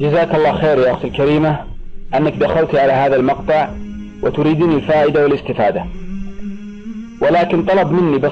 جزاك الله خير يا أختي الكريمة أنك دخلت على هذا المقطع وتريدني الفائدة والاستفادة. ولكن طلب مني بس